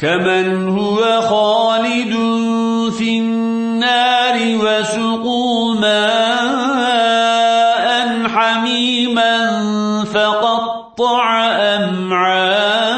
كمن هو خالد في النار وسقوا ماء حميما فقطع أمعاءهم